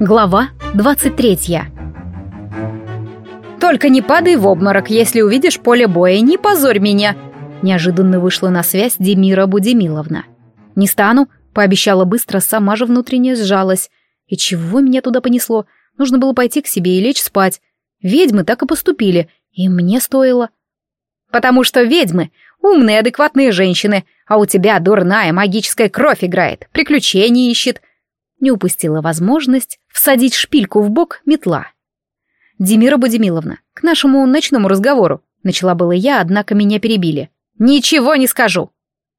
Глава 23 «Только не падай в обморок, если увидишь поле боя, не позорь меня!» Неожиданно вышла на связь Демира Будемиловна. «Не стану», — пообещала быстро, сама же внутренне сжалась. «И чего меня туда понесло? Нужно было пойти к себе и лечь спать. Ведьмы так и поступили, и мне стоило». «Потому что ведьмы — умные, адекватные женщины, а у тебя дурная магическая кровь играет, приключения ищет». Не упустила возможность всадить шпильку в бок метла. «Демира Будемиловна, к нашему ночному разговору», — начала было я, однако меня перебили. «Ничего не скажу!»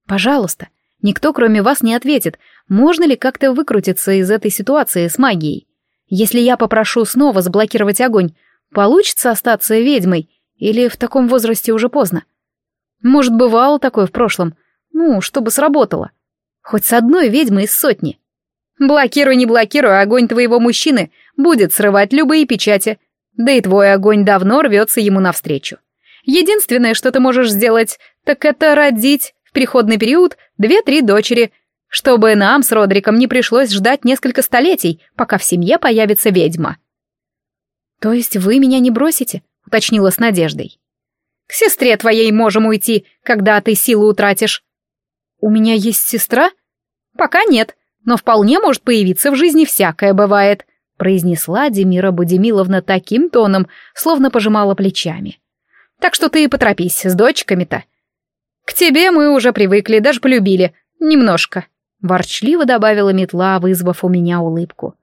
«Пожалуйста, никто кроме вас не ответит, можно ли как-то выкрутиться из этой ситуации с магией. Если я попрошу снова заблокировать огонь, получится остаться ведьмой или в таком возрасте уже поздно? Может, бывало такое в прошлом, ну, чтобы сработало. Хоть с одной ведьмой из сотни. Блокируй, не блокируй, огонь твоего мужчины будет срывать любые печати. Да и твой огонь давно рвется ему навстречу. Единственное, что ты можешь сделать, так это родить в переходный период две-три дочери, чтобы нам с Родриком не пришлось ждать несколько столетий, пока в семье появится ведьма. «То есть вы меня не бросите?» — уточнила с надеждой. «К сестре твоей можем уйти, когда ты силу утратишь». «У меня есть сестра?» «Пока нет, но вполне может появиться в жизни всякое бывает», произнесла Демира Будемиловна таким тоном, словно пожимала плечами. «Так что ты и поторопись с дочками-то. К тебе мы уже привыкли, даже полюбили. Немножко». Ворчливо добавила метла, вызвав у меня улыбку.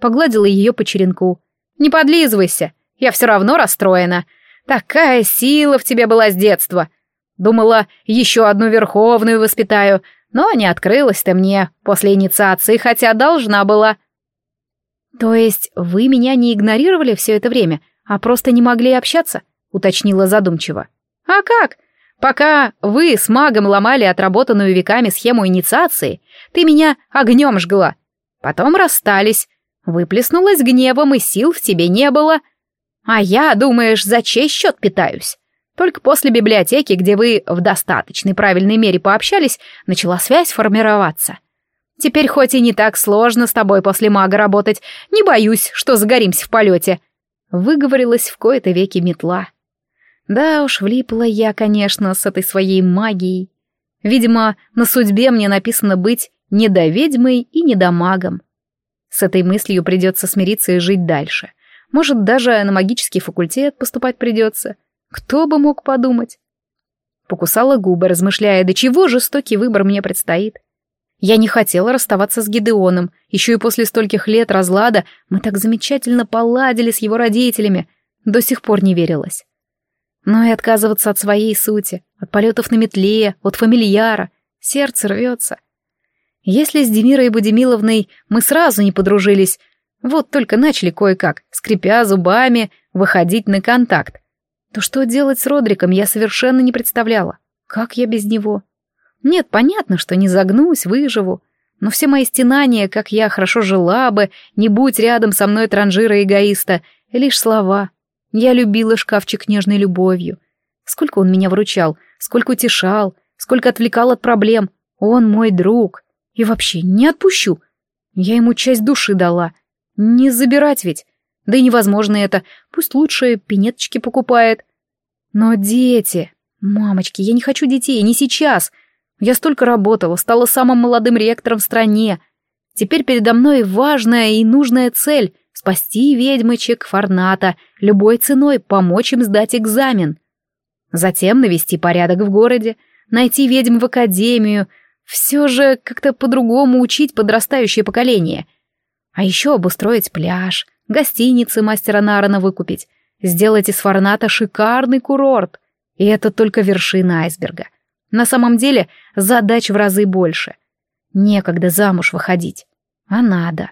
Погладила ее по черенку. «Не подлизывайся, я все равно расстроена. Такая сила в тебе была с детства. Думала, еще одну верховную воспитаю, но не открылась ты мне после инициации, хотя должна была». «То есть вы меня не игнорировали все это время, а просто не могли общаться?» — уточнила задумчиво. «А как? Пока вы с магом ломали отработанную веками схему инициации, ты меня огнем жгла. Потом расстались. Выплеснулась гневом, и сил в тебе не было. А я, думаешь, за чей счет питаюсь? Только после библиотеки, где вы в достаточной правильной мере пообщались, начала связь формироваться. Теперь хоть и не так сложно с тобой после мага работать, не боюсь, что загоримся в полете. Выговорилась в кои-то веки метла. Да уж, влипла я, конечно, с этой своей магией. Видимо, на судьбе мне написано быть недоведьмой и недомагом. С этой мыслью придется смириться и жить дальше. Может, даже на магический факультет поступать придется. Кто бы мог подумать? Покусала губы, размышляя, до чего жестокий выбор мне предстоит. Я не хотела расставаться с Гидеоном. Еще и после стольких лет разлада мы так замечательно поладили с его родителями. До сих пор не верилось но и отказываться от своей сути, от полетов на метле, от фамильяра. Сердце рвется. Если с Демирой Будемиловной мы сразу не подружились, вот только начали кое-как, скрипя зубами, выходить на контакт, то что делать с Родриком я совершенно не представляла. Как я без него? Нет, понятно, что не загнусь, выживу, но все мои стенания, как я хорошо жила бы, не будь рядом со мной транжира-эгоиста, лишь слова — я любила шкафчик нежной любовью. Сколько он меня выручал, сколько утешал, сколько отвлекал от проблем. Он мой друг. И вообще не отпущу. Я ему часть души дала. Не забирать ведь. Да и невозможно это. Пусть лучше пинеточки покупает. Но дети... Мамочки, я не хочу детей, не сейчас. Я столько работала, стала самым молодым ректором в стране. Теперь передо мной важная и нужная цель спасти ведьмочек Фарната, любой ценой помочь им сдать экзамен. Затем навести порядок в городе, найти ведьм в академию, все же как-то по-другому учить подрастающее поколение. А еще обустроить пляж, гостиницы мастера Нарана выкупить, сделать из Фарната шикарный курорт. И это только вершина айсберга. На самом деле задач в разы больше. Некогда замуж выходить, а надо.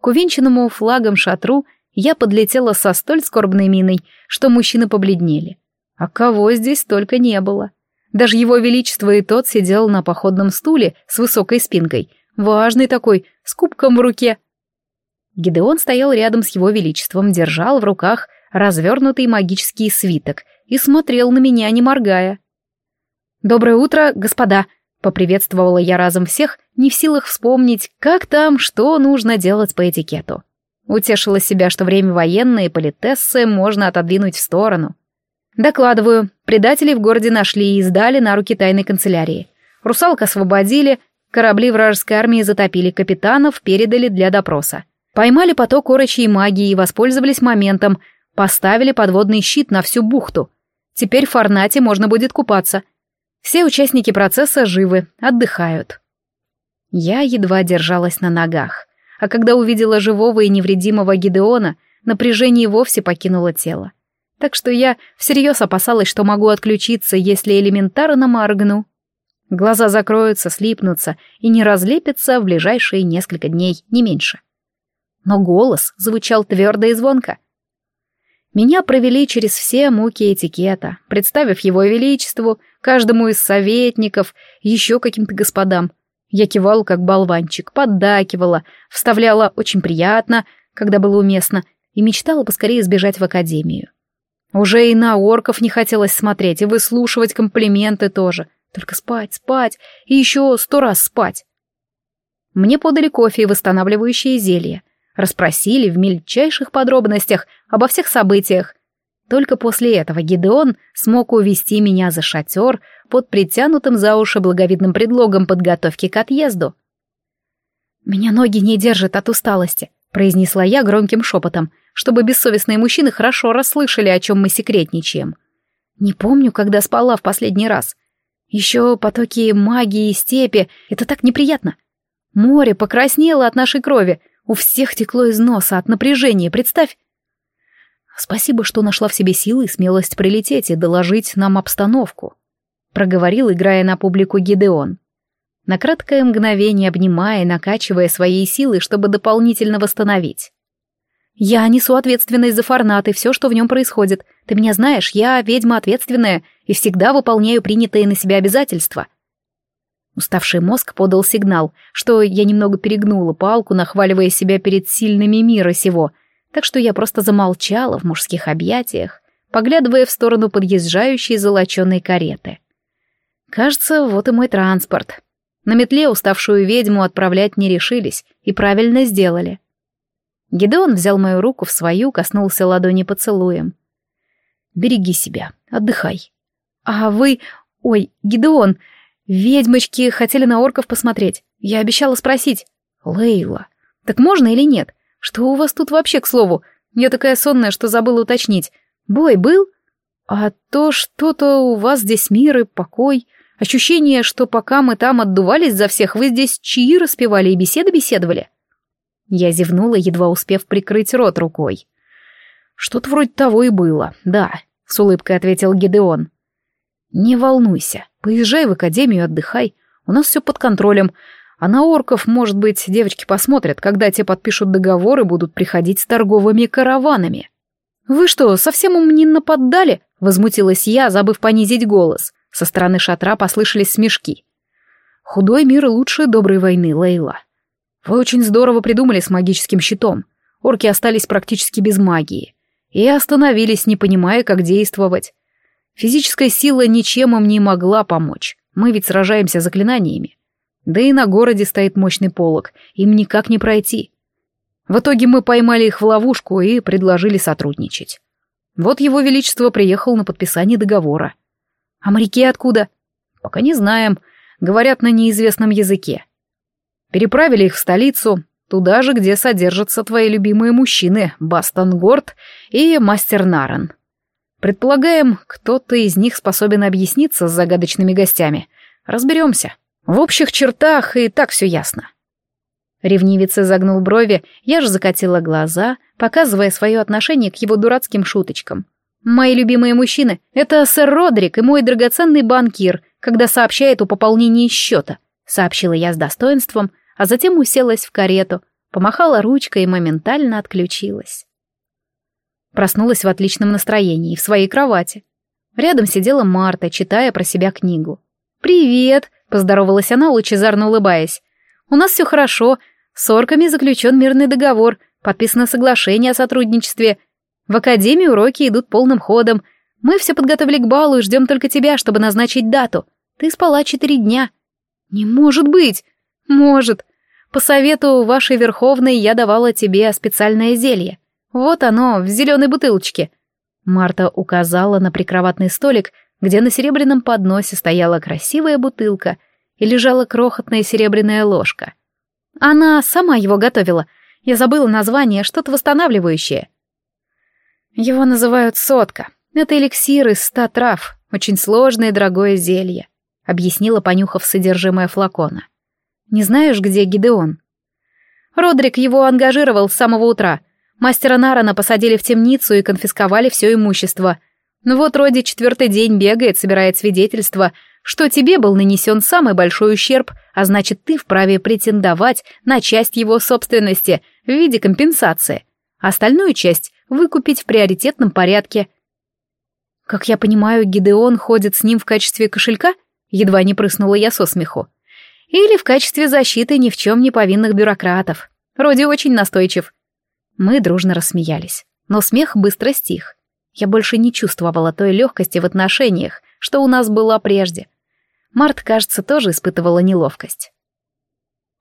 К увенчанному флагом шатру я подлетела со столь скорбной миной, что мужчины побледнели. А кого здесь только не было. Даже его величество и тот сидел на походном стуле с высокой спинкой, важный такой, с кубком в руке. Гидеон стоял рядом с его величеством, держал в руках развернутый магический свиток и смотрел на меня, не моргая. «Доброе утро, господа!» Поприветствовала я разом всех, не в силах вспомнить, как там, что нужно делать по этикету. Утешила себя, что время военное и политессы можно отодвинуть в сторону. Докладываю, предателей в городе нашли и сдали на руки тайной канцелярии. Русалок освободили, корабли вражеской армии затопили, капитанов передали для допроса. Поймали поток орочьей магии и воспользовались моментом, поставили подводный щит на всю бухту. Теперь в Форнате можно будет купаться. Все участники процесса живы, отдыхают. Я едва держалась на ногах, а когда увидела живого и невредимого Гидеона, напряжение вовсе покинуло тело. Так что я всерьез опасалась, что могу отключиться, если элементарно моргну. Глаза закроются, слипнутся и не разлепятся в ближайшие несколько дней, не меньше но голос звучал твердо и звонко. Меня провели через все муки этикета, представив его величеству, каждому из советников, еще каким-то господам. Я кивал как болванчик, поддакивала, вставляла очень приятно, когда было уместно, и мечтала поскорее сбежать в академию. Уже и на орков не хотелось смотреть, и выслушивать комплименты тоже. Только спать, спать, и еще сто раз спать. Мне подали кофе и восстанавливающее зелье расспросили в мельчайших подробностях обо всех событиях. Только после этого Гидеон смог увести меня за шатер под притянутым за уши благовидным предлогом подготовки к отъезду. «Меня ноги не держат от усталости», — произнесла я громким шепотом, чтобы бессовестные мужчины хорошо расслышали, о чем мы секретничаем. Не помню, когда спала в последний раз. Еще потоки магии и степи — это так неприятно. Море покраснело от нашей крови, у всех текло из носа от напряжения, представь. Спасибо, что нашла в себе силы и смелость прилететь и доложить нам обстановку. Проговорил, играя на публику Гидеон. На краткое мгновение обнимая и накачивая своей силой, чтобы дополнительно восстановить. «Я несу ответственность за Фарнат и все, что в нем происходит. Ты меня знаешь, я ведьма ответственная и всегда выполняю принятые на себя обязательства. Уставший мозг подал сигнал, что я немного перегнула палку, нахваливая себя перед сильными мира сего, так что я просто замолчала в мужских объятиях, поглядывая в сторону подъезжающей золоченой кареты. Кажется, вот и мой транспорт. На метле уставшую ведьму отправлять не решились, и правильно сделали. Гидеон взял мою руку в свою, коснулся ладони поцелуем. «Береги себя, отдыхай». «А вы... Ой, Гидеон, Ведьмочки хотели на орков посмотреть. Я обещала спросить. Лейла, так можно или нет? Что у вас тут вообще, к слову? Я такая сонная, что забыла уточнить. Бой был? А то что-то у вас здесь мир и покой. Ощущение, что пока мы там отдувались за всех, вы здесь чаи распевали и беседы беседовали. Я зевнула, едва успев прикрыть рот рукой. Что-то вроде того и было, да, с улыбкой ответил Гидеон. Не волнуйся, поезжай в академию, отдыхай. У нас все под контролем. А на орков, может быть, девочки посмотрят, когда те подпишут договор и будут приходить с торговыми караванами. «Вы что, совсем им не наподдали?» — возмутилась я, забыв понизить голос. Со стороны шатра послышались смешки. «Худой мир лучше доброй войны, Лейла. Вы очень здорово придумали с магическим щитом. Орки остались практически без магии. И остановились, не понимая, как действовать. Физическая сила ничем им не могла помочь. Мы ведь сражаемся заклинаниями. Да и на городе стоит мощный полог, им никак не пройти. В итоге мы поймали их в ловушку и предложили сотрудничать. Вот его величество приехал на подписание договора. А моряки откуда? Пока не знаем. Говорят на неизвестном языке. Переправили их в столицу, туда же, где содержатся твои любимые мужчины, Бастон Горд и Мастер Нарен. Предполагаем, кто-то из них способен объясниться с загадочными гостями. Разберемся. В общих чертах и так все ясно. Ревнивец загнул брови, я же закатила глаза, показывая свое отношение к его дурацким шуточкам. Мои любимые мужчины — это сэр Родрик и мой драгоценный банкир, когда сообщает о пополнении счета, сообщила я с достоинством, а затем уселась в карету, помахала ручкой и моментально отключилась. Проснулась в отличном настроении, в своей кровати. Рядом сидела Марта, читая про себя книгу. «Привет!» — поздоровалась она, лучезарно улыбаясь. «У нас все хорошо. С орками заключен мирный договор, подписано соглашение о сотрудничестве. В академии уроки идут полным ходом. Мы все подготовили к балу и ждем только тебя, чтобы назначить дату. Ты спала четыре дня». «Не может быть!» «Может. По совету вашей Верховной я давала тебе специальное зелье. Вот оно, в зеленой бутылочке». Марта указала на прикроватный столик, где на серебряном подносе стояла красивая бутылка и лежала крохотная серебряная ложка. Она сама его готовила. Я забыла название, что-то восстанавливающее. Его называют сотка. Это эликсир из ста трав, очень сложное и дорогое зелье, объяснила, понюхав содержимое флакона. Не знаешь, где Гидеон? Родрик его ангажировал с самого утра. Мастера Нарана посадили в темницу и конфисковали все имущество. Ну вот Роди четвертый день бегает, собирает свидетельства, что тебе был нанесен самый большой ущерб, а значит, ты вправе претендовать на часть его собственности в виде компенсации. Остальную часть выкупить в приоритетном порядке. Как я понимаю, Гидеон ходит с ним в качестве кошелька? Едва не прыснула я со смеху. Или в качестве защиты ни в чем не повинных бюрократов. Роди очень настойчив. Мы дружно рассмеялись, но смех быстро стих. Я больше не чувствовала той легкости в отношениях, что у нас была прежде. Март, кажется, тоже испытывала неловкость.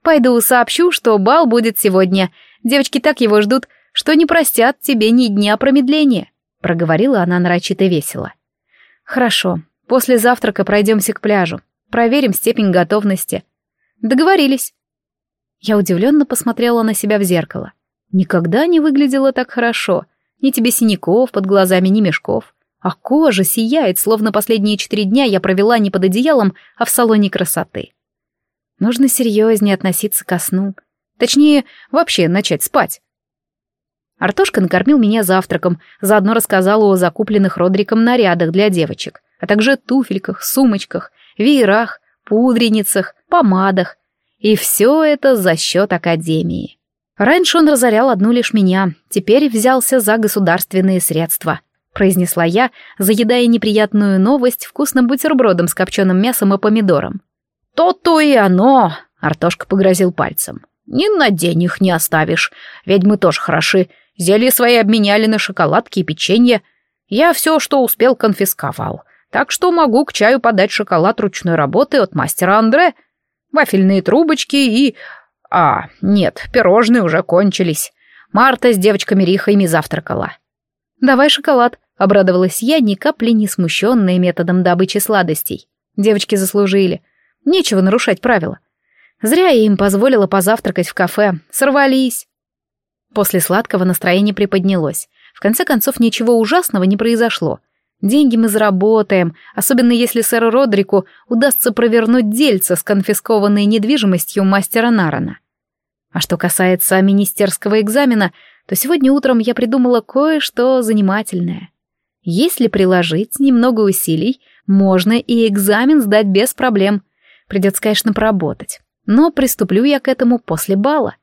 «Пойду сообщу, что бал будет сегодня. Девочки так его ждут, что не простят тебе ни дня промедления», — проговорила она нарочито весело. «Хорошо, после завтрака пройдемся к пляжу, проверим степень готовности». «Договорились». Я удивленно посмотрела на себя в зеркало. Никогда не выглядела так хорошо. Ни тебе синяков под глазами, ни мешков а кожа сияет, словно последние четыре дня я провела не под одеялом, а в салоне красоты. Нужно серьезнее относиться ко сну. Точнее, вообще начать спать. Артошка накормил меня завтраком, заодно рассказал о закупленных Родриком нарядах для девочек, а также туфельках, сумочках, веерах, пудреницах, помадах. И все это за счет Академии. Раньше он разорял одну лишь меня, теперь взялся за государственные средства произнесла я, заедая неприятную новость вкусным бутербродом с копченым мясом и помидором. «То-то и оно!» — Артошка погрозил пальцем. «Ни на день их не оставишь. Ведьмы тоже хороши. Зелья свои обменяли на шоколадки и печенье. Я все, что успел, конфисковал. Так что могу к чаю подать шоколад ручной работы от мастера Андре. Вафельные трубочки и... А, нет, пирожные уже кончились. Марта с девочками Рихаями завтракала. «Давай шоколад», Обрадовалась я, ни капли не смущенная методом добычи сладостей. Девочки заслужили. Нечего нарушать правила. Зря я им позволила позавтракать в кафе. Сорвались. После сладкого настроение приподнялось. В конце концов, ничего ужасного не произошло. Деньги мы заработаем, особенно если сэру Родрику удастся провернуть дельца с конфискованной недвижимостью мастера Нарана. А что касается министерского экзамена, то сегодня утром я придумала кое-что занимательное. Если приложить немного усилий, можно и экзамен сдать без проблем. Придется, конечно, поработать. Но приступлю я к этому после бала.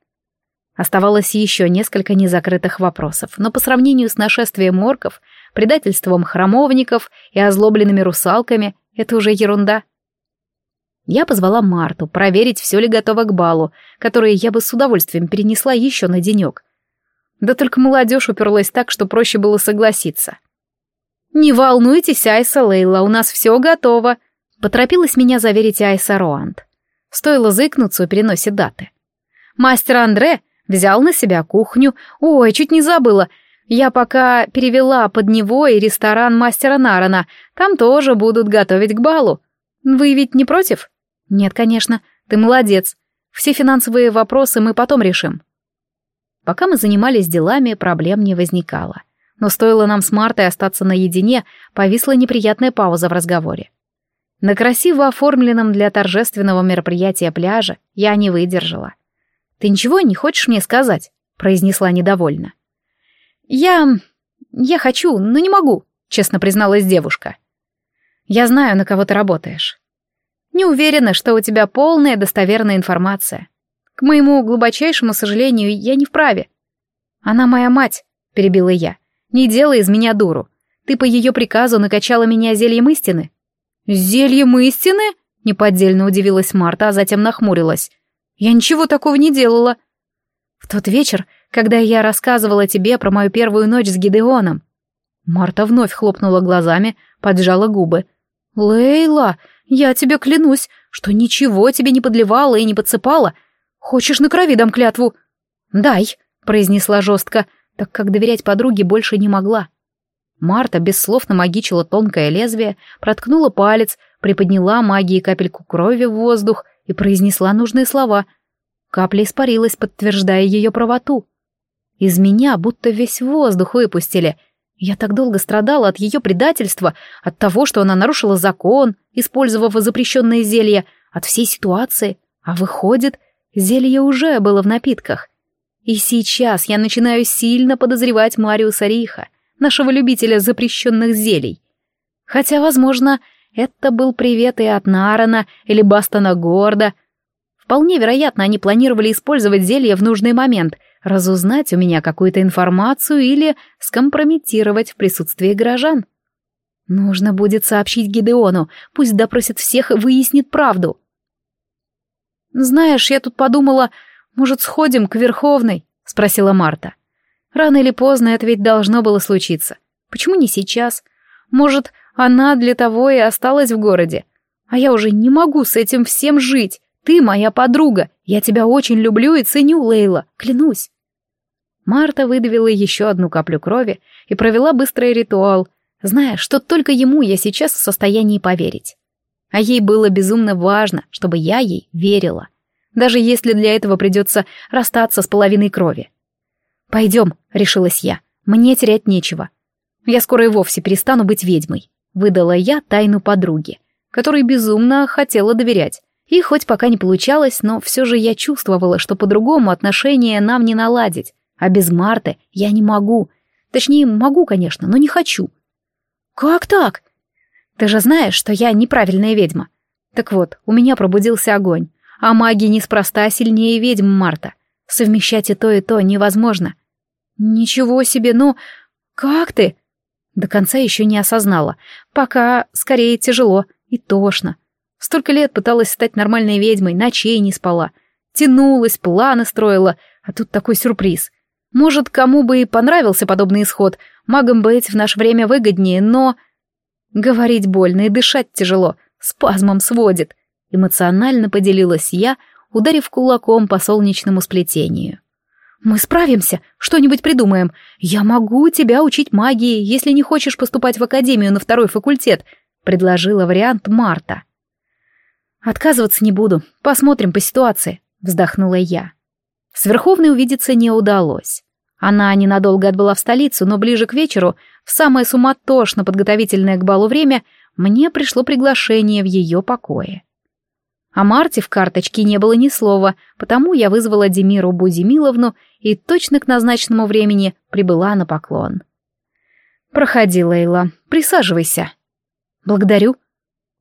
Оставалось еще несколько незакрытых вопросов, но по сравнению с нашествием морков, предательством храмовников и озлобленными русалками это уже ерунда. Я позвала Марту проверить, все ли готово к балу, который я бы с удовольствием перенесла еще на денек. Да только молодежь уперлась так, что проще было согласиться. «Не волнуйтесь, Айса Лейла, у нас все готово», — поторопилась меня заверить Айса Роанд. Стоило заикнуться о переносе даты. «Мастер Андре взял на себя кухню. Ой, чуть не забыла. Я пока перевела под него и ресторан мастера Нарана. Там тоже будут готовить к балу. Вы ведь не против?» «Нет, конечно. Ты молодец. Все финансовые вопросы мы потом решим». Пока мы занимались делами, проблем не возникало. Но стоило нам с Мартой остаться наедине, повисла неприятная пауза в разговоре. На красиво оформленном для торжественного мероприятия пляже я не выдержала. «Ты ничего не хочешь мне сказать?» — произнесла недовольно. «Я... я хочу, но не могу», — честно призналась девушка. «Я знаю, на кого ты работаешь. Не уверена, что у тебя полная достоверная информация. К моему глубочайшему сожалению, я не вправе. Она моя мать», — перебила я. Не делай из меня дуру. Ты по ее приказу накачала меня зельем истины». «Зельем истины?» — неподдельно удивилась Марта, а затем нахмурилась. «Я ничего такого не делала». «В тот вечер, когда я рассказывала тебе про мою первую ночь с Гидеоном». Марта вновь хлопнула глазами, поджала губы. «Лейла, я тебе клянусь, что ничего тебе не подливала и не подсыпала. Хочешь на крови дам клятву?» «Дай», — произнесла жестко, так как доверять подруге больше не могла. Марта без слов намагичила тонкое лезвие, проткнула палец, приподняла магией капельку крови в воздух и произнесла нужные слова. Капля испарилась, подтверждая ее правоту. Из меня будто весь воздух выпустили. Я так долго страдала от ее предательства, от того, что она нарушила закон, использовав запрещенные зелья, от всей ситуации. А выходит, зелье уже было в напитках. И сейчас я начинаю сильно подозревать Мариуса Риха, нашего любителя запрещенных зелий. Хотя, возможно, это был привет и от Нарана или Бастона Горда. Вполне вероятно, они планировали использовать зелье в нужный момент — разузнать у меня какую-то информацию или скомпрометировать в присутствии горожан. Нужно будет сообщить Гидеону, пусть допросит всех и выяснит правду. «Знаешь, я тут подумала, может, сходим к Верховной?» — спросила Марта. «Рано или поздно это ведь должно было случиться. Почему не сейчас? Может, она для того и осталась в городе? А я уже не могу с этим всем жить. Ты моя подруга, я тебя очень люблю и ценю, Лейла, клянусь. Марта выдавила еще одну каплю крови и провела быстрый ритуал, зная, что только ему я сейчас в состоянии поверить. А ей было безумно важно, чтобы я ей верила, даже если для этого придется расстаться с половиной крови. «Пойдем», — решилась я, — «мне терять нечего. Я скоро и вовсе перестану быть ведьмой», — выдала я тайну подруги, которой безумно хотела доверять. И хоть пока не получалось, но все же я чувствовала, что по-другому отношения нам не наладить, а без Марты я не могу. Точнее, могу, конечно, но не хочу. Как так? Ты же знаешь, что я неправильная ведьма. Так вот, у меня пробудился огонь, а маги неспроста сильнее ведьм Марта. Совмещать и то, и то невозможно. Ничего себе, ну, как ты? До конца еще не осознала. Пока, скорее, тяжело и тошно. Столько лет пыталась стать нормальной ведьмой, ночей не спала. Тянулась, планы строила, а тут такой сюрприз. Может, кому бы и понравился подобный исход, магам быть в наше время выгоднее, но... Говорить больно и дышать тяжело, спазмом сводит. Эмоционально поделилась я, ударив кулаком по солнечному сплетению. «Мы справимся, что-нибудь придумаем. Я могу тебя учить магии, если не хочешь поступать в академию на второй факультет», — предложила вариант Марта. «Отказываться не буду, посмотрим по ситуации», — вздохнула я. С Верховной увидеться не удалось. Она ненадолго отбыла в столицу, но ближе к вечеру, в самое суматошно подготовительное к балу время, мне пришло приглашение в ее покое. О Марте в карточке не было ни слова, потому я вызвала Демиру Будимиловну и точно к назначенному времени прибыла на поклон. «Проходи, Лейла, присаживайся». «Благодарю».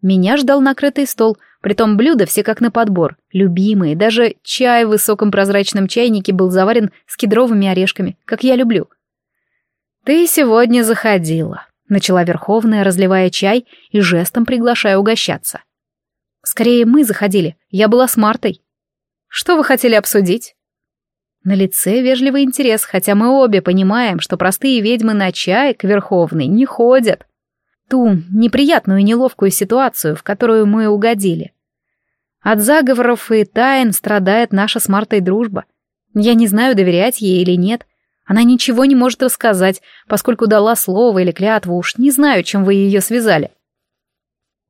Меня ждал накрытый стол — Притом блюда все как на подбор, любимые, даже чай в высоком прозрачном чайнике был заварен с кедровыми орешками, как я люблю. «Ты сегодня заходила», — начала Верховная, разливая чай и жестом приглашая угощаться. «Скорее мы заходили, я была с Мартой». «Что вы хотели обсудить?» На лице вежливый интерес, хотя мы обе понимаем, что простые ведьмы на чай к Верховной не ходят ту неприятную и неловкую ситуацию, в которую мы угодили. От заговоров и тайн страдает наша с Мартой дружба. Я не знаю, доверять ей или нет. Она ничего не может рассказать, поскольку дала слово или клятву, уж не знаю, чем вы ее связали.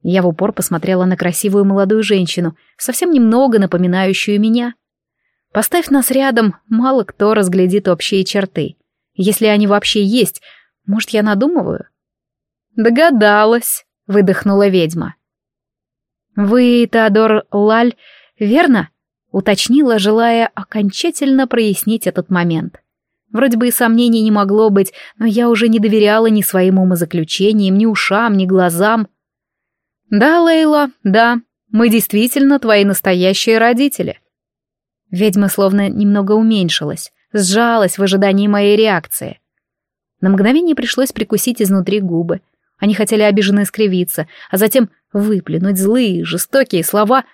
Я в упор посмотрела на красивую молодую женщину, совсем немного напоминающую меня. Поставь нас рядом, мало кто разглядит общие черты. Если они вообще есть, может, я надумываю? «Догадалась», — выдохнула ведьма. «Вы, Теодор Лаль, верно?» — уточнила, желая окончательно прояснить этот момент. Вроде бы и сомнений не могло быть, но я уже не доверяла ни своим умозаключениям, ни ушам, ни глазам. «Да, Лейла, да, мы действительно твои настоящие родители». Ведьма словно немного уменьшилась, сжалась в ожидании моей реакции. На мгновение пришлось прикусить изнутри губы, они хотели обиженно скривиться, а затем выплюнуть злые, жестокие слова.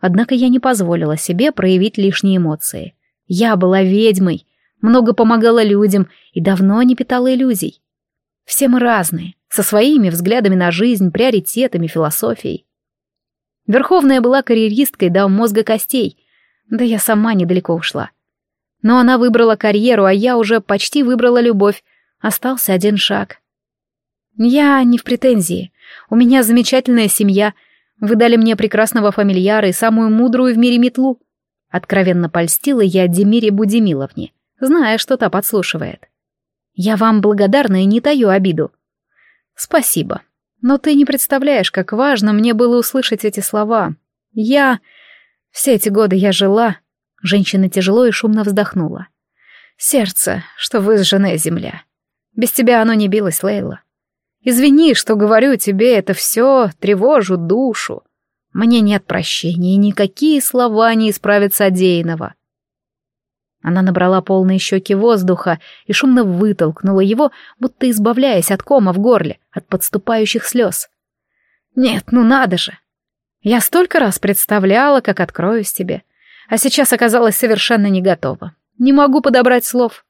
Однако я не позволила себе проявить лишние эмоции. Я была ведьмой, много помогала людям и давно не питала иллюзий. Все мы разные, со своими взглядами на жизнь, приоритетами, философией. Верховная была карьеристкой до мозга костей, Да я сама недалеко ушла. Но она выбрала карьеру, а я уже почти выбрала любовь. Остался один шаг. Я не в претензии. У меня замечательная семья. Вы дали мне прекрасного фамильяра и самую мудрую в мире метлу. Откровенно польстила я Демире Будемиловне, зная, что та подслушивает. Я вам благодарна и не таю обиду. Спасибо. Но ты не представляешь, как важно мне было услышать эти слова. Я... Все эти годы я жила... Женщина тяжело и шумно вздохнула. Сердце, что выжженная земля. Без тебя оно не билось, Лейла. Извини, что говорю тебе это все, тревожу душу. Мне нет прощения, и никакие слова не исправят содеянного. Она набрала полные щеки воздуха и шумно вытолкнула его, будто избавляясь от кома в горле, от подступающих слез. «Нет, ну надо же! Я столько раз представляла, как откроюсь тебе, а сейчас оказалась совершенно не готова. Не могу подобрать слов».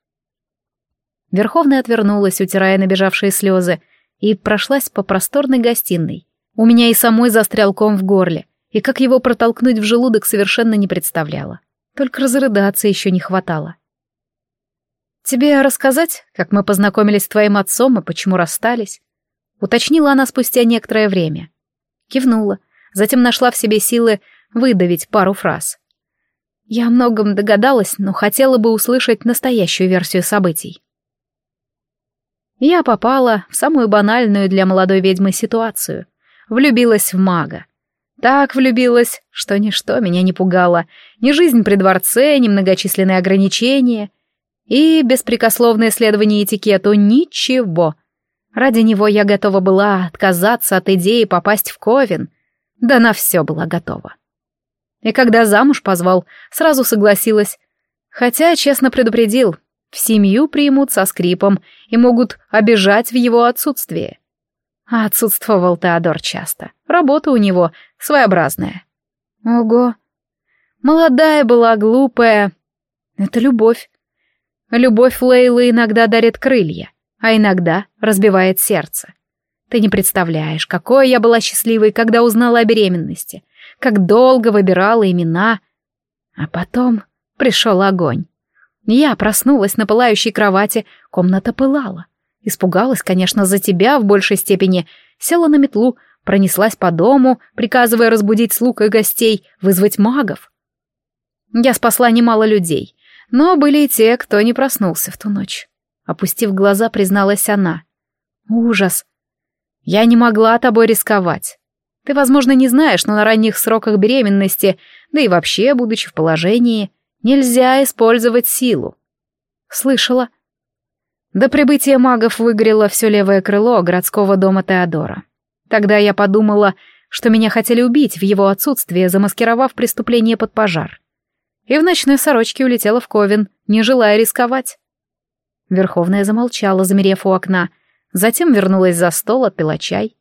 Верховная отвернулась, утирая набежавшие слезы, и прошлась по просторной гостиной. У меня и самой застрял ком в горле, и как его протолкнуть в желудок совершенно не представляла. Только разрыдаться еще не хватало. «Тебе рассказать, как мы познакомились с твоим отцом и почему расстались?» Уточнила она спустя некоторое время. Кивнула, затем нашла в себе силы выдавить пару фраз. Я о многом догадалась, но хотела бы услышать настоящую версию событий. Я попала в самую банальную для молодой ведьмы ситуацию. Влюбилась в мага. Так влюбилась, что ничто меня не пугало. Ни жизнь при дворце, ни многочисленные ограничения. И беспрекословное следование этикету — ничего. Ради него я готова была отказаться от идеи попасть в Ковен. Да на все была готова. И когда замуж позвал, сразу согласилась. Хотя, честно предупредил, в семью примут со скрипом и могут обижать в его отсутствие. А отсутствовал Теодор часто. Работа у него своеобразная. Ого. Молодая была, глупая. Это любовь. Любовь Лейлы иногда дарит крылья, а иногда разбивает сердце. Ты не представляешь, какой я была счастливой, когда узнала о беременности, как долго выбирала имена. А потом пришел огонь. Я проснулась на пылающей кровати, комната пылала. Испугалась, конечно, за тебя в большей степени, села на метлу, пронеслась по дому, приказывая разбудить слуг и гостей, вызвать магов. Я спасла немало людей, но были и те, кто не проснулся в ту ночь. Опустив глаза, призналась она. Ужас. Я не могла тобой рисковать. Ты, возможно, не знаешь, но на ранних сроках беременности, да и вообще, будучи в положении, Нельзя использовать силу. Слышала. До прибытия магов выгорело все левое крыло городского дома Теодора. Тогда я подумала, что меня хотели убить в его отсутствие, замаскировав преступление под пожар. И в ночной сорочке улетела в Ковен, не желая рисковать. Верховная замолчала, замерев у окна, затем вернулась за стол, отпила чай.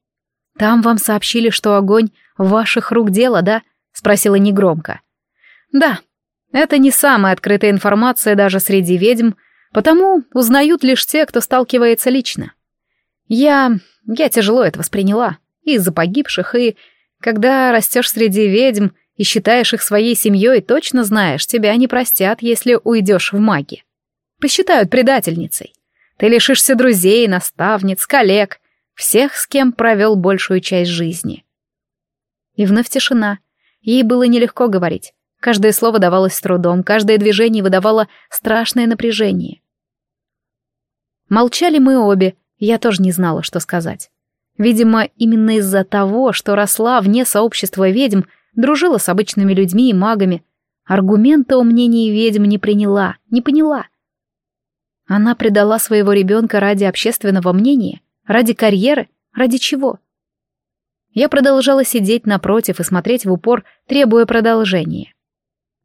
«Там вам сообщили, что огонь ваших рук дело, да?» — спросила негромко. «Да», это не самая открытая информация даже среди ведьм, потому узнают лишь те, кто сталкивается лично. Я... я тяжело это восприняла. Из-за погибших, и... Когда растешь среди ведьм и считаешь их своей семьей, точно знаешь, тебя не простят, если уйдешь в маги. Посчитают предательницей. Ты лишишься друзей, наставниц, коллег, всех, с кем провел большую часть жизни. И вновь тишина. Ей было нелегко говорить. Каждое слово давалось с трудом, каждое движение выдавало страшное напряжение. Молчали мы обе, я тоже не знала, что сказать. Видимо, именно из-за того, что росла вне сообщества ведьм, дружила с обычными людьми и магами, аргумента о мнении ведьм не приняла, не поняла. Она предала своего ребенка ради общественного мнения, ради карьеры, ради чего? Я продолжала сидеть напротив и смотреть в упор, требуя продолжения.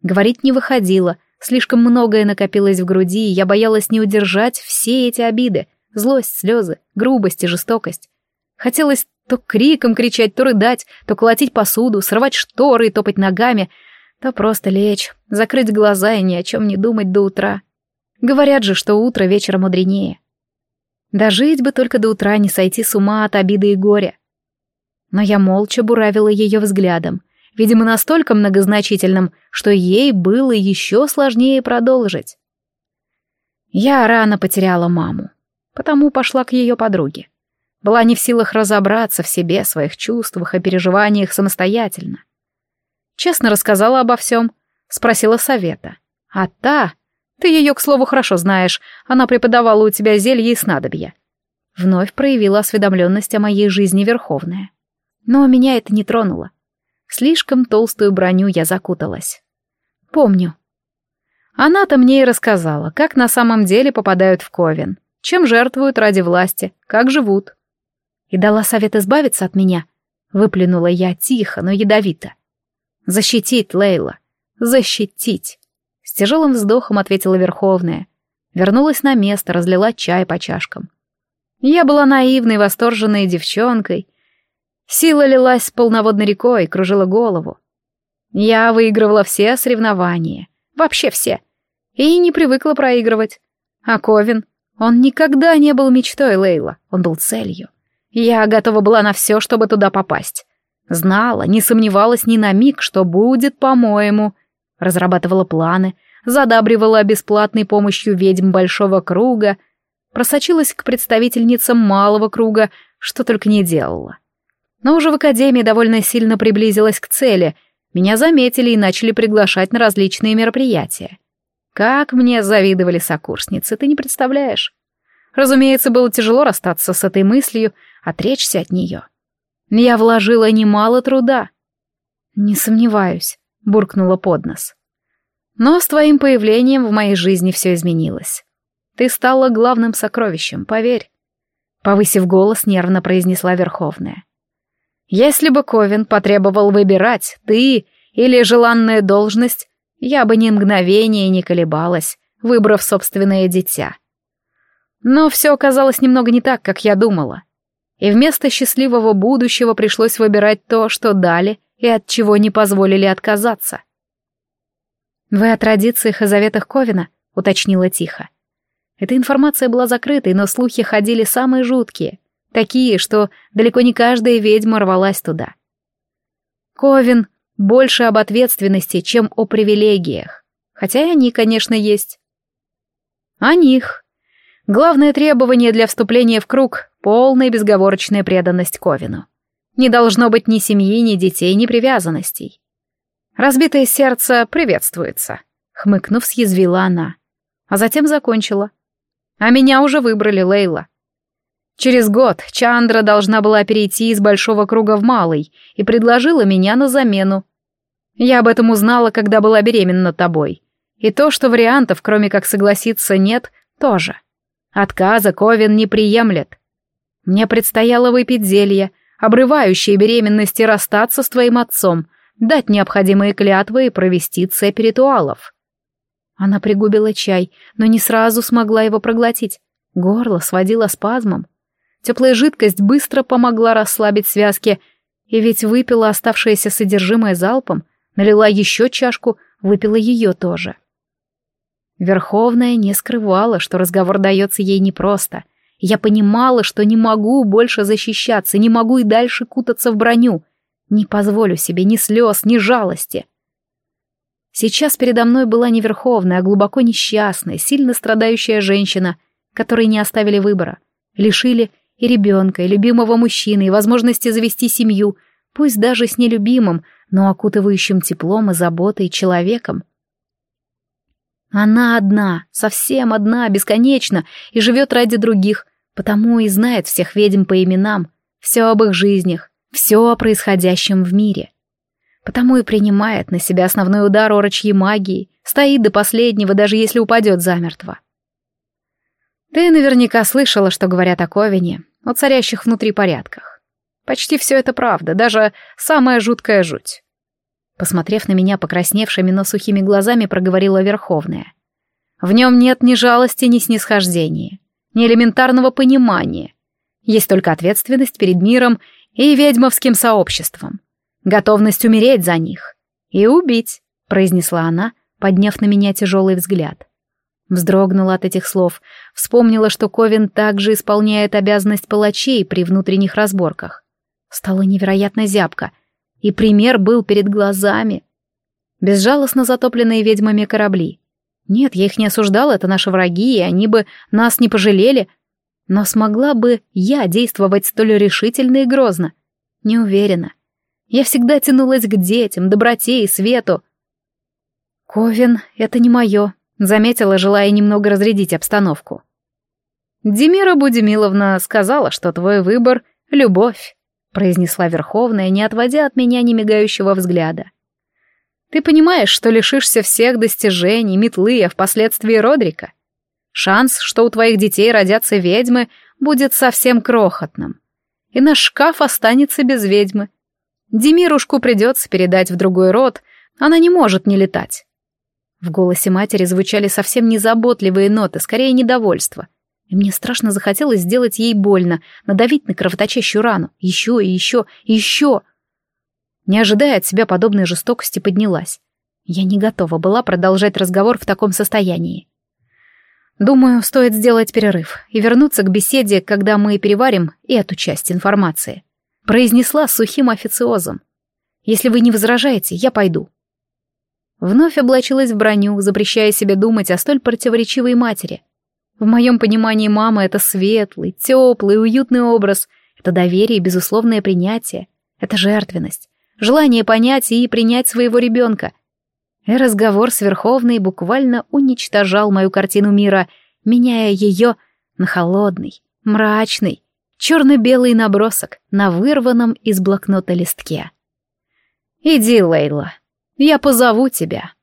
Говорить не выходило, слишком многое накопилось в груди, и я боялась не удержать все эти обиды, злость, слезы, грубость и жестокость. Хотелось то криком кричать, то рыдать, то колотить посуду, срывать шторы и топать ногами, то просто лечь, закрыть глаза и ни о чем не думать до утра. Говорят же, что утро вечера мудренее. Дожить бы только до утра, не сойти с ума от обиды и горя. Но я молча буравила ее взглядом, видимо, настолько многозначительным, что ей было еще сложнее продолжить. Я рано потеряла маму, потому пошла к ее подруге. Была не в силах разобраться в себе, своих чувствах и переживаниях самостоятельно. Честно рассказала обо всем, спросила совета. А та... Ты ее, к слову, хорошо знаешь, она преподавала у тебя зелье и снадобья. Вновь проявила осведомленность о моей жизни Верховная. Но меня это не тронуло. Слишком толстую броню я закуталась. Помню. Она-то мне и рассказала, как на самом деле попадают в Ковен, чем жертвуют ради власти, как живут. И дала совет избавиться от меня. Выплюнула я тихо, но ядовито. Защитить, Лейла. Защитить. С тяжелым вздохом ответила Верховная. Вернулась на место, разлила чай по чашкам. Я была наивной, восторженной девчонкой. Сила лилась с полноводной рекой, кружила голову. Я выигрывала все соревнования. Вообще все. И не привыкла проигрывать. А Ковин, он никогда не был мечтой Лейла, он был целью. Я готова была на все, чтобы туда попасть. Знала, не сомневалась ни на миг, что будет по-моему. Разрабатывала планы, задабривала бесплатной помощью ведьм большого круга, просочилась к представительницам малого круга, что только не делала. Но уже в академии довольно сильно приблизилась к цели. Меня заметили и начали приглашать на различные мероприятия. Как мне завидовали сокурсницы, ты не представляешь. Разумеется, было тяжело расстаться с этой мыслью, отречься от нее. Я вложила немало труда. Не сомневаюсь, буркнула под нос. Но с твоим появлением в моей жизни все изменилось. Ты стала главным сокровищем, поверь. Повысив голос, нервно произнесла Верховная. Если бы Ковен потребовал выбирать, ты или желанная должность, я бы ни мгновения не колебалась, выбрав собственное дитя. Но все оказалось немного не так, как я думала. И вместо счастливого будущего пришлось выбирать то, что дали, и от чего не позволили отказаться. «Вы о традициях и заветах Ковина?» — уточнила тихо. Эта информация была закрытой, но слухи ходили самые жуткие, такие, что далеко не каждая ведьма рвалась туда. Ковин больше об ответственности, чем о привилегиях, хотя и они, конечно, есть. О них. Главное требование для вступления в круг — полная безговорочная преданность Ковину. Не должно быть ни семьи, ни детей, ни привязанностей. Разбитое сердце приветствуется, хмыкнув, съязвила она. А затем закончила. А меня уже выбрали, Лейла. Через год Чандра должна была перейти из большого круга в малый и предложила меня на замену. Я об этом узнала, когда была беременна тобой. И то, что вариантов, кроме как согласиться, нет, тоже. Отказа Ковен не приемлет. Мне предстояло выпить зелье, обрывающее беременность и расстаться с твоим отцом, дать необходимые клятвы и провести цепь ритуалов. Она пригубила чай, но не сразу смогла его проглотить. Горло сводило спазмом. Теплая жидкость быстро помогла расслабить связки, и ведь выпила оставшееся содержимое залпом, налила еще чашку, выпила ее тоже. Верховная не скрывала, что разговор дается ей непросто. Я понимала, что не могу больше защищаться, не могу и дальше кутаться в броню. Не позволю себе ни слез, ни жалости. Сейчас передо мной была не верховная, а глубоко несчастная, сильно страдающая женщина, которой не оставили выбора. Лишили и ребенка, и любимого мужчины, и возможности завести семью, пусть даже с нелюбимым, но окутывающим теплом и заботой человеком. Она одна, совсем одна, бесконечно, и живет ради других, потому и знает всех ведьм по именам, все об их жизнях, все о происходящем в мире потому и принимает на себя основной удар орочьей магии, стоит до последнего, даже если упадет замертво. Ты наверняка слышала, что говорят о Ковине, о царящих внутри порядках. Почти все это правда, даже самая жуткая жуть. Посмотрев на меня покрасневшими, но сухими глазами, проговорила Верховная. В нем нет ни жалости, ни снисхождения, ни элементарного понимания. Есть только ответственность перед миром и ведьмовским сообществом готовность умереть за них. И убить, произнесла она, подняв на меня тяжелый взгляд. Вздрогнула от этих слов, вспомнила, что Ковин также исполняет обязанность палачей при внутренних разборках. Стало невероятно зябко. И пример был перед глазами. Безжалостно затопленные ведьмами корабли. Нет, я их не осуждала, это наши враги, и они бы нас не пожалели. Но смогла бы я действовать столь решительно и грозно? Не уверена. Я всегда тянулась к детям, доброте и свету. «Ковен, это не мое», — заметила, желая немного разрядить обстановку. «Демира Будимиловна сказала, что твой выбор — любовь», — произнесла Верховная, не отводя от меня немигающего взгляда. «Ты понимаешь, что лишишься всех достижений, метлы, а впоследствии Родрика? Шанс, что у твоих детей родятся ведьмы, будет совсем крохотным. И наш шкаф останется без ведьмы. Демирушку придется передать в другой род, она не может не летать. В голосе матери звучали совсем незаботливые ноты, скорее недовольство. И мне страшно захотелось сделать ей больно, надавить на кровоточащую рану. Еще и еще и еще. Не ожидая от себя подобной жестокости, поднялась. Я не готова была продолжать разговор в таком состоянии. Думаю, стоит сделать перерыв и вернуться к беседе, когда мы переварим эту часть информации. Произнесла сухим официозом. Если вы не возражаете, я пойду. Вновь облачилась в броню, запрещая себе думать о столь противоречивой матери. В моем понимании мама — это светлый, теплый, уютный образ, это доверие и безусловное принятие, это жертвенность, желание понять и принять своего ребенка — и разговор с Верховной буквально уничтожал мою картину мира, меняя ее на холодный, мрачный, черно-белый набросок на вырванном из блокнота листке. «Иди, Лейла, я позову тебя».